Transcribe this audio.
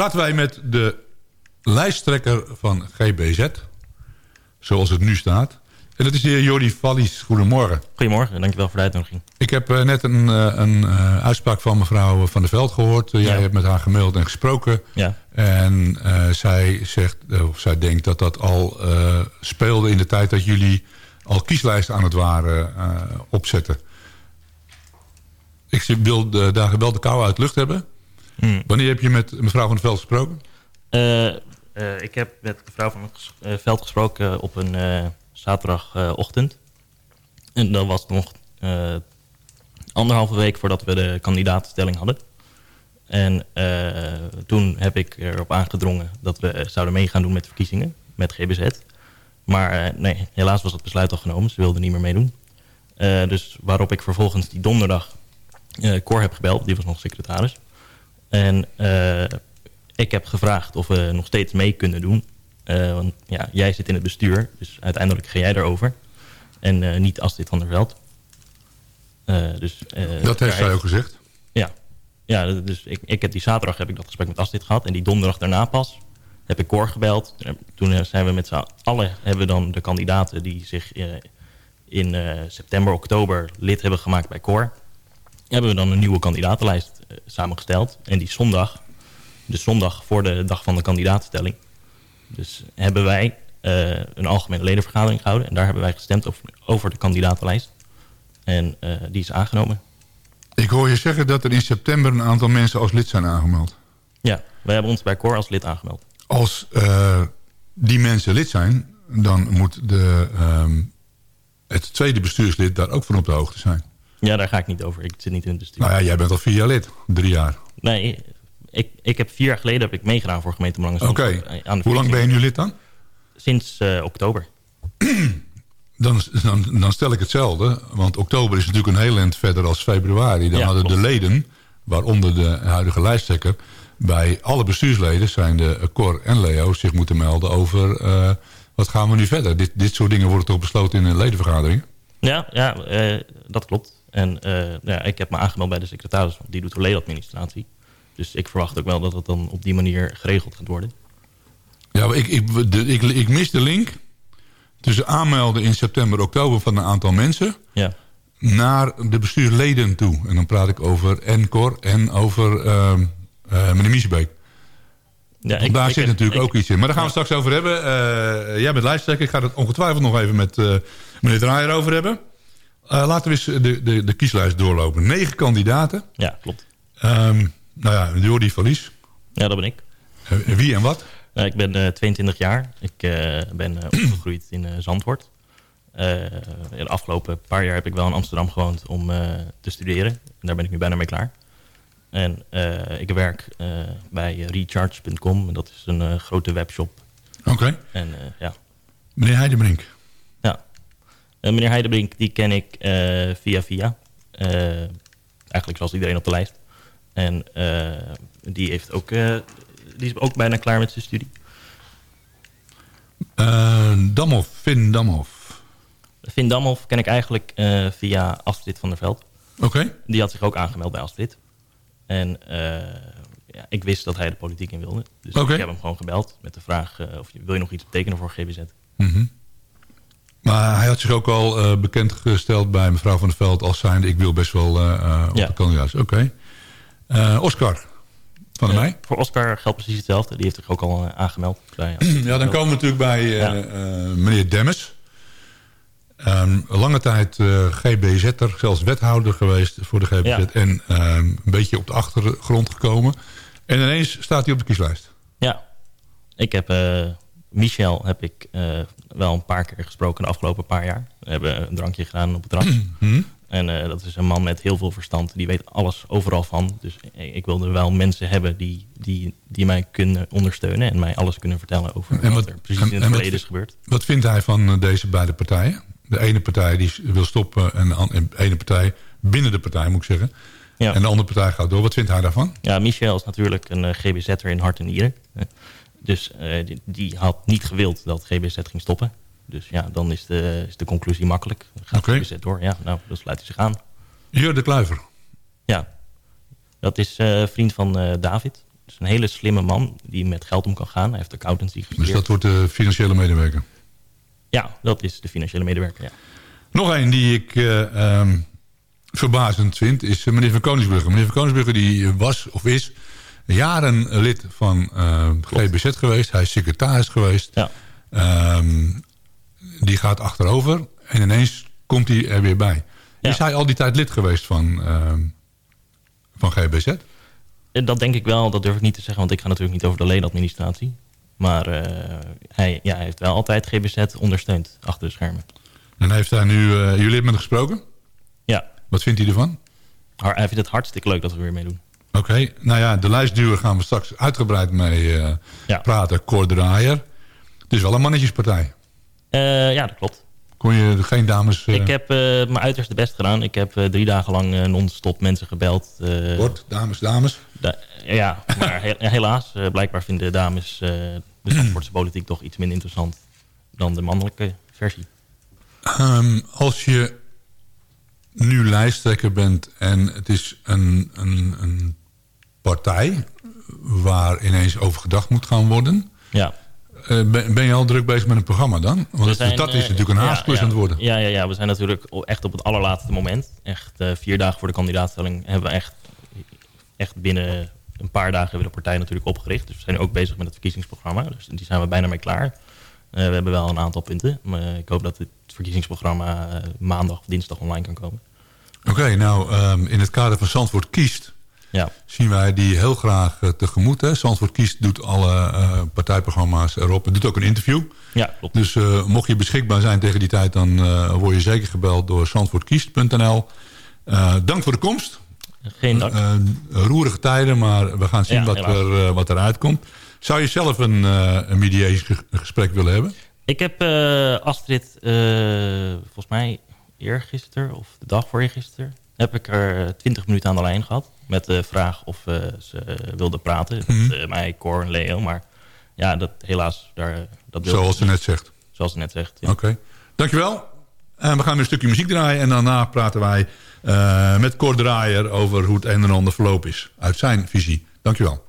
praten wij met de lijsttrekker van GBZ. Zoals het nu staat. En dat is de heer Jordi Vallies. Goedemorgen. Goedemorgen, dankjewel voor de uitnodiging. Ik heb uh, net een, uh, een uh, uitspraak van mevrouw Van der Veld gehoord. Jij Ja. hebt met haar gemaild en gesproken. Ja. En zij zegt, of zij denkt dat dat al speelde in de tijd dat jullie al kieslijsten aan het waren opzetten. Ik wil de, daar wel de kou uit de lucht hebben. Hmm. Wanneer heb je met mevrouw Van der Veld gesproken? Uh, uh, ik heb met mevrouw Van der Veld gesproken op een uh, zaterdagochtend. en dat was nog uh, anderhalve week voordat we de kandidaatstelling hadden. En uh, toen heb ik erop aangedrongen dat we zouden meegaan doen met de verkiezingen, met GBZ. Maar uh, nee, helaas was het besluit al genomen. Ze wilden niet meer meedoen. Uh, dus waarop ik vervolgens die donderdag uh, Cor heb gebeld. Die was nog secretaris. En uh, ik heb gevraagd of we nog steeds mee kunnen doen. Uh, want ja, jij zit in het bestuur, dus uiteindelijk ga jij daarover. En uh, niet Astrid van der Veld. Dus, dat heeft zij ook gezegd? Ja, ja dus ik, ik heb die zaterdag heb ik dat gesprek met Astrid gehad. En die donderdag daarna pas heb ik Cor gebeld. Toen zijn we met z'n allen hebben we dan de kandidaten die zich in september, oktober lid hebben gemaakt bij Cor. Hebben we dan een nieuwe kandidatenlijst samengesteld. En die zondag de zondag voor de dag van de kandidaatstelling. Dus hebben wij uh, een algemene ledenvergadering gehouden. En daar hebben wij gestemd over, over de kandidatenlijst. En uh, die is aangenomen. Ik hoor je zeggen dat er in september een aantal mensen als lid zijn aangemeld. Ja, wij hebben ons bij COR als lid aangemeld. Als uh, die mensen lid zijn, dan moet de, um, het tweede bestuurslid daar ook van op de hoogte zijn. Ja, daar ga ik niet over. Ik zit niet in het bestuur. Nou ja, jij bent al vier jaar lid. Drie jaar. Nee, ik, ik heb vier jaar geleden heb ik meegedaan voor gemeentebelangen. Oké, okay. hoe lang ben je nu lid dan? Sinds uh, oktober. dan, dan, dan, stel ik hetzelfde. Want oktober is natuurlijk een heel eind verder als februari. Dan ja, hadden klopt. de leden, waaronder de huidige lijsttrekker... bij alle bestuursleden zijn de Cor en Leo zich moeten melden over... Uh, wat gaan we nu verder? Dit, dit soort dingen worden toch besloten in een ledenvergadering? Ja, ja uh, dat klopt. En ja, ik heb me aangemeld bij de secretaris. Want die doet de ledenadministratie. Dus ik verwacht ook wel dat het dan op die manier geregeld gaat worden. Ja, ik, ik, de, ik, ik mis de link tussen aanmelden in september, oktober van een aantal mensen... Ja. naar de bestuursleden toe. En dan praat ik over NCOR en over uh, uh, meneer Miesbeek. Ja, ik, daar ik, zit ik, natuurlijk ook iets in. Maar daar gaan we ja. straks over hebben. Uh, jij bent lijsttrekker. Ik ga het ongetwijfeld nog even met meneer Draaier over hebben. Uh, laten we eens de, de, de kieslijst doorlopen. Negen kandidaten. Ja, klopt. Um, nou ja, Jordi Verlies. Ja, dat ben ik. Uh, wie en wat? Uh, ik ben uh, 22 jaar. Ik ben opgegroeid in Zandvoort. de afgelopen paar jaar heb ik wel in Amsterdam gewoond om te studeren. En daar ben ik nu bijna mee klaar. En ik werk bij recharge.com. Dat is een grote webshop. Oké. Okay. En ja. Meneer Heidebrink. Ja. meneer Heidebrink, die ken ik via via. eigenlijk zoals iedereen op de lijst. En uh, die, heeft ook, uh, die is ook bijna klaar met zijn studie. Uh, Damhoff, Finn Damhoff. Finn Damhoff ken ik eigenlijk via Astrid van der Veld. Oké. Okay. Die had zich ook aangemeld bij Astrid. En ja, ik wist dat hij de politiek in wilde. Dus okay. ik heb hem gewoon gebeld met de vraag... of wil je nog iets betekenen voor GBZ? Mm -hmm. Maar hij had zich ook al bekendgesteld bij mevrouw van der Veld... als zijnde ik wil best wel op ja. de kandidaat. Oké. Okay. Oscar van Meij. Voor Oscar geldt precies hetzelfde. Die heeft zich ook al uh, aangemeld. Bij, ja, dan komen we natuurlijk bij ja. meneer Demmes. Um, lange tijd GBZ'er, zelfs wethouder geweest voor de GBZ. Ja. En um, een beetje op de achtergrond gekomen. En ineens staat hij op de kieslijst. Ja, ik heb... Michel heb ik wel een paar keer gesproken de afgelopen paar jaar. We hebben een drankje gedaan op het terras. Mm -hmm. En uh, dat is een man met heel veel verstand. Die weet alles overal van. Dus ik wilde wel mensen hebben die, die, die mij kunnen ondersteunen. En mij alles kunnen vertellen over en wat, wat er precies en, in het verleden is gebeurd. Wat vindt hij van deze beide partijen? De ene partij die wil stoppen en de ene partij binnen de partij moet ik zeggen. Ja. En de andere partij gaat door. Wat vindt hij daarvan? Ja, Michel is natuurlijk een uh, GBZ'er in hart en nieren. Dus uh, die, die had niet gewild dat GBZ ging stoppen. Dus ja, dan is de, is de conclusie makkelijk. Gaat okay. gezet door. Ja, nou, dan sluit hij zich aan. Jur de Kluiver. Ja, dat is uh, vriend van uh, David. is een hele slimme man die met geld om kan gaan. Hij heeft accountancy gestudeerd. Dus dat wordt de financiële medewerker? Ja, dat is de financiële medewerker, ja. Nog een die ik uh, verbazend vind is meneer Van Koningsbrugge. Meneer Van Koningsbrugge die was of is jaren lid van uh, GBZ geweest. Hij is secretaris geweest. Ja. Um, die gaat achterover en ineens komt hij er weer bij. Is hij al die tijd lid geweest van, uh, van GBZ? Eh, dat denk ik wel, dat durf ik niet te zeggen, want ik ga natuurlijk niet over de leenadministratie. Maar uh, hij, ja, hij heeft wel altijd GBZ ondersteund achter de schermen. En heeft hij nu, uh, jullie hebben met gesproken? Ja. Wat vindt hij ervan? Hij vindt het hartstikke leuk dat we weer meedoen. Oké, nou ja, de lijstduur gaan we straks uitgebreid mee uh, ja. praten. Cor Draaier. Het is wel een mannetjespartij. Uh, ja, dat klopt. Kon je geen dames... Uh... Ik heb mijn uiterste best gedaan. Ik heb drie dagen lang non-stop mensen gebeld. Kort, dames, dames. Da ja, maar he helaas. blijkbaar vinden dames de Zandvoortse politiek toch iets minder interessant dan de mannelijke versie. Um, als je nu lijsttrekker bent en het is een, een, een partij waar ineens over gedacht moet gaan worden. Ja. Uh, ben, ben, je al druk bezig met een programma dan? Want zijn, dat is natuurlijk een haastklus ja, aan het worden. Ja, ja, ja, we zijn natuurlijk echt op het allerlaatste moment. Echt uh, vier dagen voor de kandidaatstelling hebben we echt, echt binnen een paar dagen hebben we de partij natuurlijk opgericht. Dus we zijn ook bezig met het verkiezingsprogramma. Dus die zijn we bijna mee klaar. Uh, we hebben wel een aantal punten. Maar ik hoop dat het verkiezingsprogramma maandag of dinsdag online kan komen. Oké, nou um, in het kader van Zandvoort kiest... Ja. zien wij die heel graag uh, tegemoet. Hè? Zandvoort kiest doet alle uh, partijprogramma's erop. Het doet ook een interview. Ja, klopt. Dus uh, mocht je beschikbaar zijn tegen die tijd... dan word je zeker gebeld door zandvoortkiest.nl. dank voor de komst. Geen dank. roerige tijden, maar we gaan zien ja, wat, er, wat eruit komt. Zou je zelf een, een mediatiegesprek willen hebben? Ik heb Astrid volgens mij eergisteren of de dag voor eergisteren... heb ik er 20 minuten aan de lijn gehad. Met de vraag of uh, ze wilde praten. Mm -hmm. mij, Cor en Leo. Maar ja, dat helaas... Daar, dat Zoals ze net zegt. Zoals ze net zegt, ja. Oké. Okay. Dankjewel. En we gaan weer een stukje muziek draaien. En daarna praten wij uh, met Cor Draaier over hoe het een en ander verloop is. Uit zijn visie. Dankjewel.